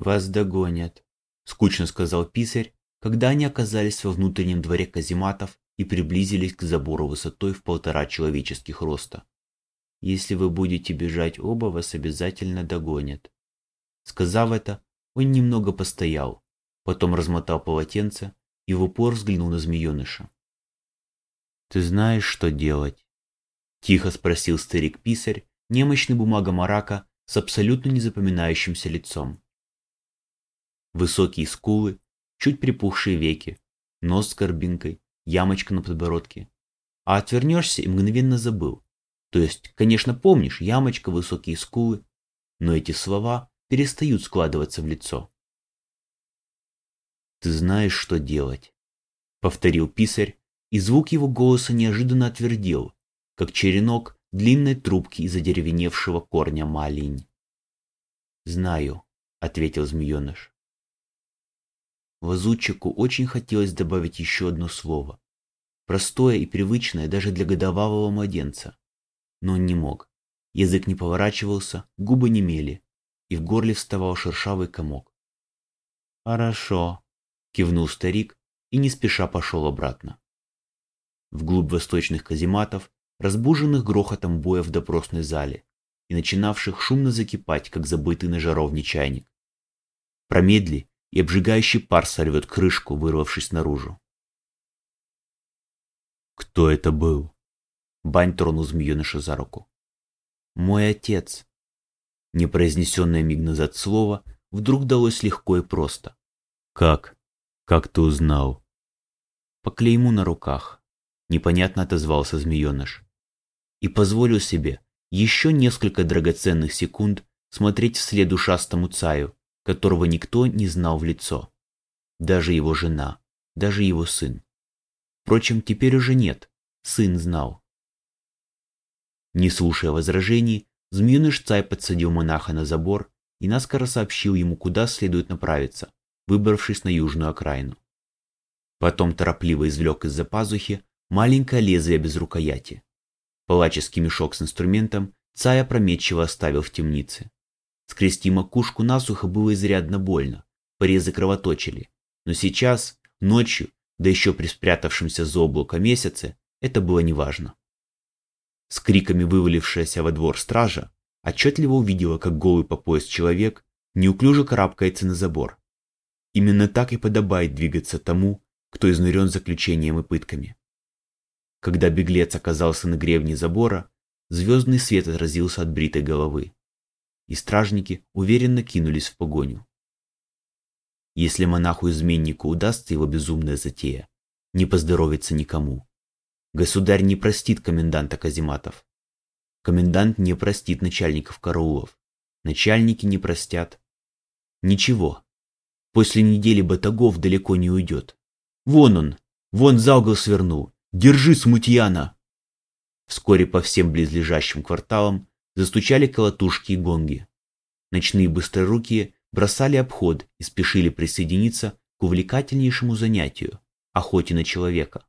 «Вас догонят», – скучно сказал писарь, когда они оказались во внутреннем дворе казематов и приблизились к забору высотой в полтора человеческих роста. «Если вы будете бежать оба, вас обязательно догонят». Сказав это, он немного постоял, потом размотал полотенце и в упор взглянул на змееныша. «Ты знаешь, что делать?» Тихо спросил старик-писарь, немощный бумага-марака с абсолютно незапоминающимся лицом. Высокие скулы, чуть припухшие веки, нос с горбинкой, ямочка на подбородке. А отвернешься и мгновенно забыл. То есть, конечно, помнишь, ямочка, высокие скулы, но эти слова перестают складываться в лицо. «Ты знаешь, что делать», — повторил писарь, и звук его голоса неожиданно отвердел, как черенок длинной трубки из одеревеневшего корня малинь. «Знаю», — ответил змееныш. Лазутчику очень хотелось добавить еще одно слово. Простое и привычное даже для годовалого младенца. Но он не мог. Язык не поворачивался, губы немели, и в горле вставал шершавый комок. «Хорошо», — кивнул старик и не спеша пошел обратно. Вглубь восточных казематов, разбуженных грохотом боя в допросной зале и начинавших шумно закипать, как забытый на жаровне чайник. Промедли, и обжигающий пар сорвет крышку, вырвавшись наружу. «Кто это был?» Бань тронул змееныша за руку. «Мой отец». Непроизнесенное миг назад слово вдруг далось легко и просто. «Как? Как ты узнал?» «По клейму на руках», — непонятно отозвался змееныш. И позволил себе еще несколько драгоценных секунд смотреть вслед ушастому цаю, которого никто не знал в лицо. Даже его жена, даже его сын. Впрочем, теперь уже нет, сын знал. Не слушая возражений, змеиныш Цай подсадил монаха на забор и наскоро сообщил ему, куда следует направиться, выбравшись на южную окраину. Потом торопливо извлек из-за пазухи маленькое лезвие без рукояти. Палаческий мешок с инструментом Цай опрометчиво оставил в темнице. Скрести макушку насухо было изрядно больно, порезы кровоточили. Но сейчас, ночью, да еще при спрятавшемся за облако месяце, это было неважно. С криками вывалившаяся во двор стража отчетливо увидела, как голый по пояс человек неуклюже карабкается на забор. Именно так и подобает двигаться тому, кто изнурен заключением и пытками. Когда беглец оказался на гребне забора, звездный свет отразился от бритой головы и стражники уверенно кинулись в погоню. Если монаху-изменнику удастся его безумная затея, не поздоровится никому. Государь не простит коменданта казематов. Комендант не простит начальников караулов. Начальники не простят. Ничего. После недели батагов далеко не уйдет. Вон он, вон за угол свернул. Держи, смутьяна! Вскоре по всем близлежащим кварталам Застучали колотушки и гонги. Ночные быстрорукие бросали обход и спешили присоединиться к увлекательнейшему занятию – охоте на человека.